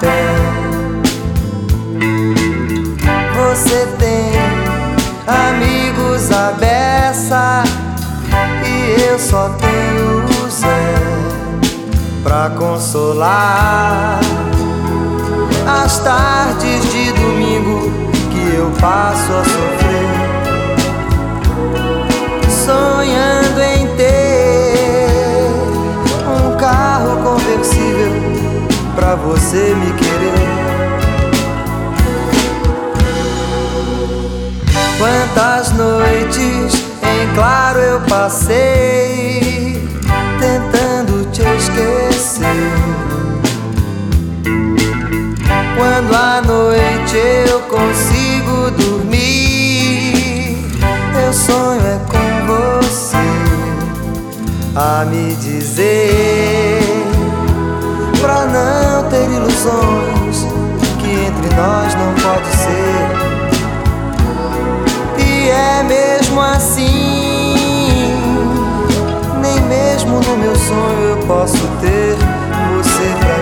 pé. Você tem amigos à beça e eu só tenho o Zé pra consolar as tardes de domingo que eu passo a sofrer, você me querer. Quantas noites em claro eu passei tentando te esquecer. Quando à noite eu consigo dormir, meu sonho é com você a me dizer pra não ter ilusões que entre nós não pode ser. E é mesmo assim, nem mesmo no meu sonho eu posso ter você pra